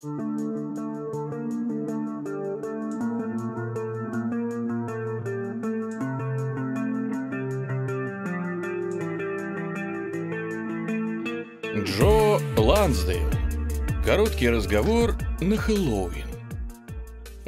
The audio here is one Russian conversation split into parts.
Джо Лансдейл. Короткий разговор на Хэллоуин.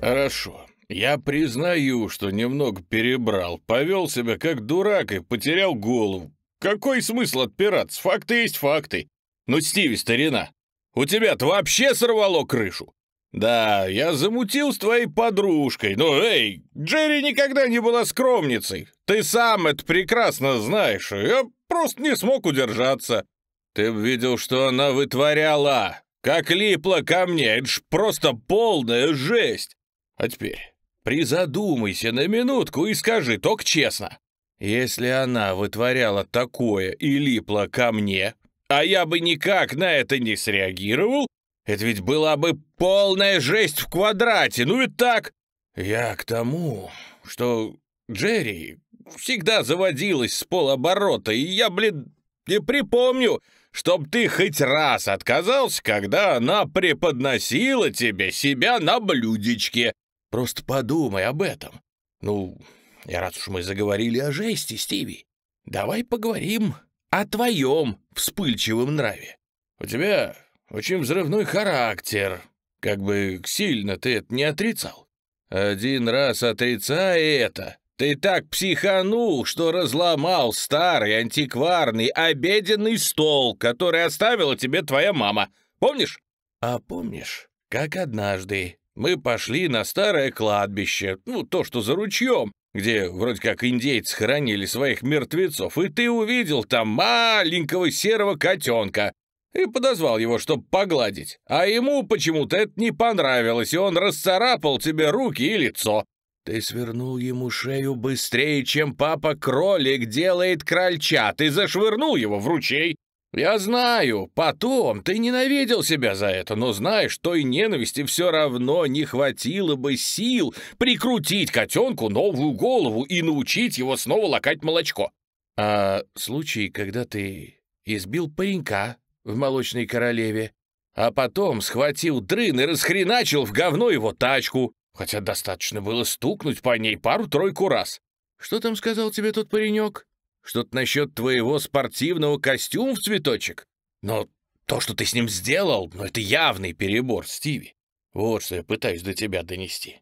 Хорошо. Я признаю, что немного перебрал, повел себя как дурак и потерял голову. Какой смысл отпираться? Факты есть факты. Ну, Стиви, старина, у тебя-то вообще сорвало крышу. Да, я замутил с твоей подружкой, но, эй, Джерри никогда не была скромницей. Ты сам это прекрасно знаешь, я просто не смог удержаться. Ты б видел, что она вытворяла. Как липла ко мне, это ж просто полная жесть. А теперь призадумайся на минутку и скажи только честно. Если она вытворяла такое и липла ко мне, а я бы никак на это не среагировал, это ведь была бы полная жесть в квадрате, ну ведь так? Я к тому, что Джерри всегда заводилась с полоборота, и я, блин, не припомню, чтоб ты хоть раз отказался, когда она преподносила тебе себя на блюдечке. Просто подумай об этом. Ну, я рад, что мы заговорили о жести, Стиви. Давай поговорим о твоем вспыльчивом нраве. У тебя очень взрывной характер, как бы сильно ты это не отрицал. Один раз отрицая это, ты так психанул, что разломал старый антикварный обеденный стол, который оставила тебе твоя мама. Помнишь? А помнишь, как однажды мы пошли на старое кладбище, ну, то, что за ручьем, где вроде как индейцы хоронили своих мертвецов, и ты увидел там маленького серого котенка и подозвал его, чтобы погладить. А ему почему-то это не понравилось, и он расцарапал тебе руки и лицо. Ты свернул ему шею быстрее, чем папа-кролик делает крольчат, и зашвырнул его в ручей. Я знаю, потом ты ненавидел себя за это, но знаешь, той ненависти все равно не хватило бы сил прикрутить котенку новую голову и научить его снова лакать молочко. А случай, когда ты избил паренька в «Молочной королеве», а потом схватил дрын и расхреначил в говно его тачку, хотя достаточно было стукнуть по ней пару-тройку раз. Что там сказал тебе тот паренек? Что-то насчет твоего спортивного костюма в цветочек? Но то, что ты с ним сделал, ну это явный перебор, Стиви. Вот что я пытаюсь до тебя донести.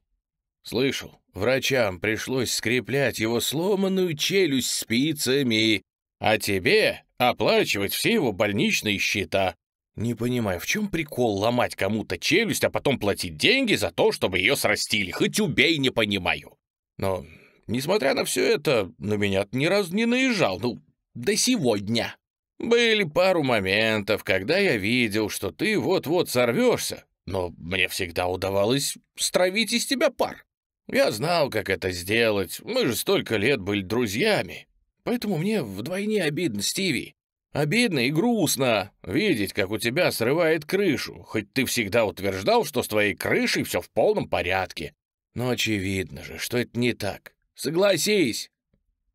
Слышал, врачам пришлось скреплять его сломанную челюсть спицами, а тебе оплачивать все его больничные счета. Не понимаю, в чем прикол ломать кому-то челюсть, а потом платить деньги за то, чтобы ее срастили? Хоть убей, не понимаю. Но Несмотря на все это, на меня ни разу не наезжал, ну, до сегодня. Были пару моментов, когда я видел, что ты вот-вот сорвешься, но мне всегда удавалось стравить из тебя пар. Я знал, как это сделать, мы же столько лет были друзьями. Поэтому мне вдвойне обидно, Стиви. Обидно и грустно видеть, как у тебя срывает крышу, хоть ты всегда утверждал, что с твоей крышей все в полном порядке. Но очевидно же, что это не так. Согласись!»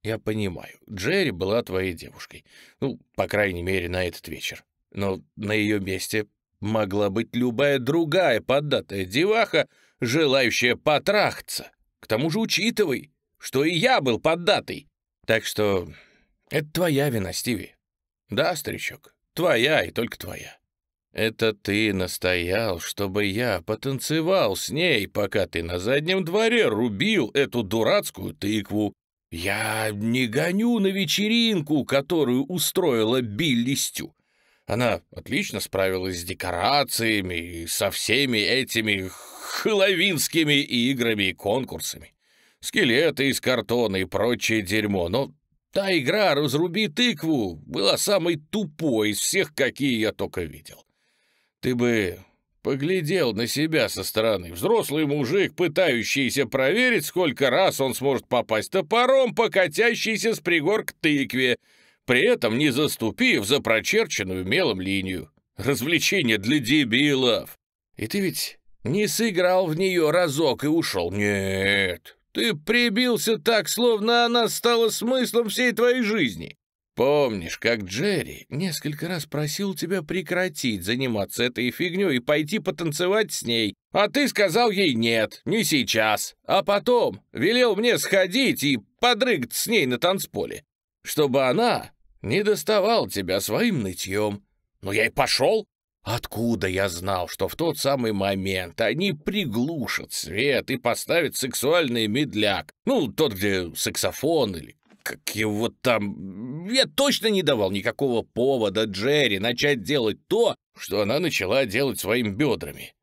«Я понимаю, Джерри была твоей девушкой. Ну, по крайней мере, на этот вечер. Но на ее месте могла быть любая другая поддатая деваха, желающая потрахаться. К тому же учитывай, что и я был поддатый. Так что это твоя вина, Стиви. Да, старичок, твоя и только твоя. Это ты настоял, чтобы я потанцевал с ней, пока ты на заднем дворе рубил эту дурацкую тыкву. Я не гоню на вечеринку, которую устроила Билли Стю. Она отлично справилась с декорациями и со всеми этими хэллоуинскими играми и конкурсами. Скелеты из картона и прочее дерьмо, но та игра «Разруби тыкву» была самой тупой из всех, какие я только видел. Ты бы поглядел на себя со стороны. Взрослый мужик, пытающийся проверить, сколько раз он сможет попасть топором, покатящийся с пригор к тыкве, при этом не заступив за прочерченную мелом линию. Развлечение для дебилов. И ты ведь не сыграл в нее разок и ушел. Нет, ты прибился так, словно она стала смыслом всей твоей жизни. Помнишь, как Джерри несколько раз просил тебя прекратить заниматься этой фигней и пойти потанцевать с ней, а ты сказал ей нет, не сейчас, а потом велел мне сходить и подрыгать с ней на танцполе, чтобы она не доставала тебя своим нытьем. Но я и пошел. Откуда я знал, что в тот самый момент они приглушат свет и поставят сексуальный медляк? Ну, тот, где саксофон или как его там... Я точно не давал никакого повода Джерри начать делать то, что она начала делать своими бедрами.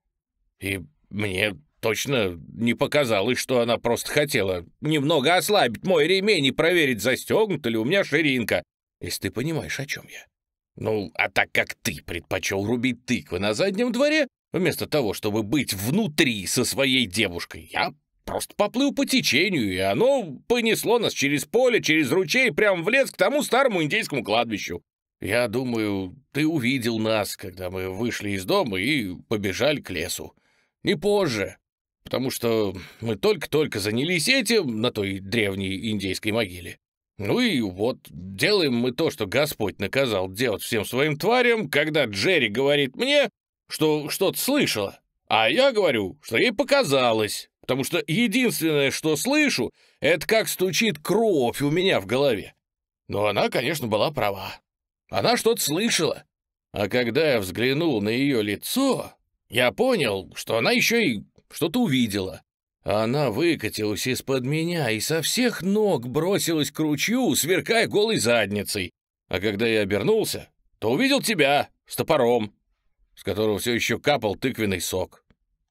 И мне точно не показалось, что она просто хотела немного ослабить мой ремень и проверить, застегнута ли у меня ширинка, если ты понимаешь, о чем я. Ну, а так как ты предпочел рубить тыквы на заднем дворе, вместо того, чтобы быть внутри со своей девушкой, я просто поплыл по течению, и оно понесло нас через поле, через ручей, прямо в лес к тому старому индейскому кладбищу. Я думаю, ты увидел нас, когда мы вышли из дома и побежали к лесу. Не позже, потому что мы только-только занялись этим на той древней индейской могиле. Ну и вот, делаем мы то, что Господь наказал делать всем своим тварям, когда Джерри говорит мне, что что-то слышала, а я говорю, что ей показалось, потому что единственное, что слышу, это как стучит кровь у меня в голове. Но она, конечно, была права. Она что-то слышала. А когда я взглянул на ее лицо, я понял, что она еще и что-то увидела. Она выкатилась из-под меня и со всех ног бросилась к ручью, сверкая голой задницей. А когда я обернулся, то увидел тебя с топором, с которого все еще капал тыквенный сок.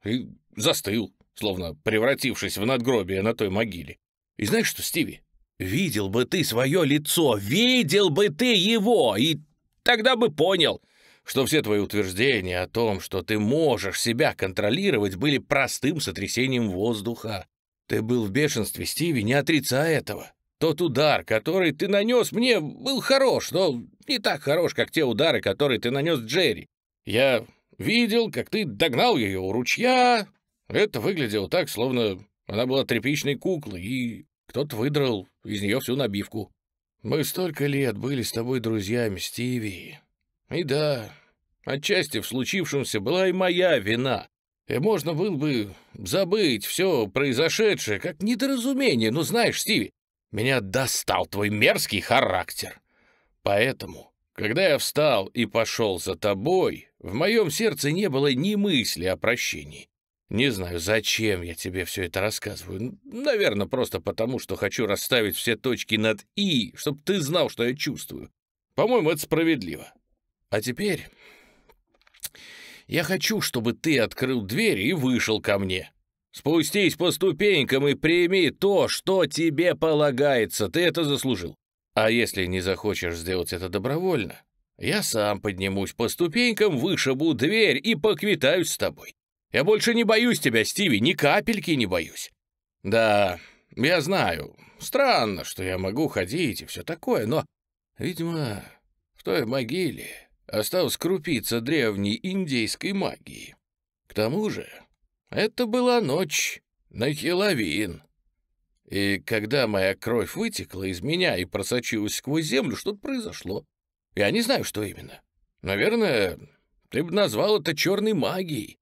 И застыл, словно превратившись в надгробие на той могиле. И знаешь что, Стиви? Видел бы ты свое лицо, видел бы ты его, и тогда бы понял, что все твои утверждения о том, что ты можешь себя контролировать, были простым сотрясением воздуха. Ты был в бешенстве, Стиви, не отрицай этого. Тот удар, который ты нанес мне, был хорош, но не так хорош, как те удары, которые ты нанес Джерри. Я видел, как ты догнал ее у ручья. Это выглядело так, словно она была тряпичной куклой, и кто-то выдрал из нее всю набивку. Мы столько лет были с тобой друзьями, Стиви. И да, отчасти в случившемся была и моя вина. И можно было бы забыть все произошедшее, как недоразумение. Но знаешь, Стиви, меня достал твой мерзкий характер. Поэтому, когда я встал и пошел за тобой, в моем сердце не было ни мысли о прощении. Не знаю, зачем я тебе все это рассказываю. Наверное, просто потому, что хочу расставить все точки над «и», чтобы ты знал, что я чувствую. По-моему, это справедливо. А теперь я хочу, чтобы ты открыл дверь и вышел ко мне. Спустись по ступенькам и прими то, что тебе полагается, ты это заслужил. А если не захочешь сделать это добровольно, я сам поднимусь по ступенькам, вышибу дверь и поквитаюсь с тобой. Я больше не боюсь тебя, Стиви, ни капельки не боюсь. Да, я знаю, странно, что я могу ходить и все такое, но, видимо, в той могиле осталась крупица древней индейской магии. К тому же это была ночь на Хеловин. И когда моя кровь вытекла из меня и просочилась сквозь землю, что-то произошло. Я не знаю, что именно. Наверное, ты бы назвал это черной магией.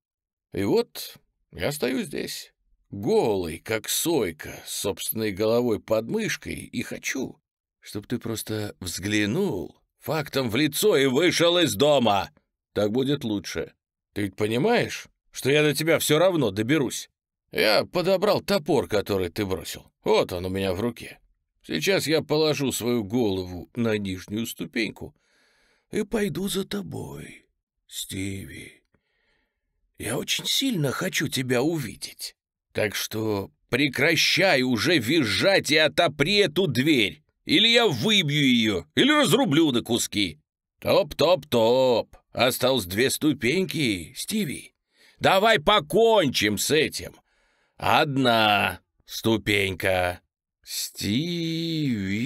И вот я стою здесь, голый, как сойка, с собственной головой под мышкой, и хочу, чтобы ты просто взглянул фактом в лицо и вышел из дома. Так будет лучше. Ты ведь понимаешь, что я до тебя все равно доберусь? Я подобрал топор, который ты бросил. Вот он у меня в руке. Сейчас я положу свою голову на нижнюю ступеньку и пойду за тобой, Стиви. Я очень сильно хочу тебя увидеть. Так что прекращай уже визжать и отопри эту дверь. Или я выбью ее, или разрублю на куски. Топ-топ-топ. Осталось две ступеньки, Стиви. Давай покончим с этим. Одна ступенька. Стиви.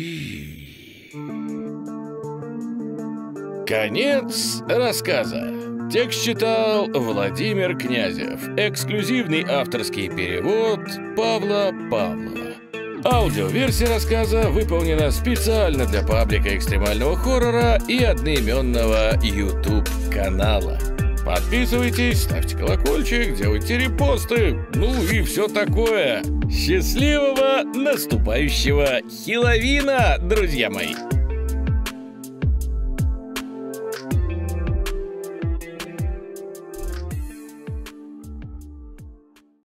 Конец рассказа. Текст читал Владимир Князев. Эксклюзивный авторский перевод Павла Павлова. Аудиоверсия рассказа выполнена специально для паблика экстремального хоррора и одноименного YouTube-канала. Подписывайтесь, ставьте колокольчик, делайте репосты, ну и все такое. Счастливого наступающего Хиловина, друзья мои!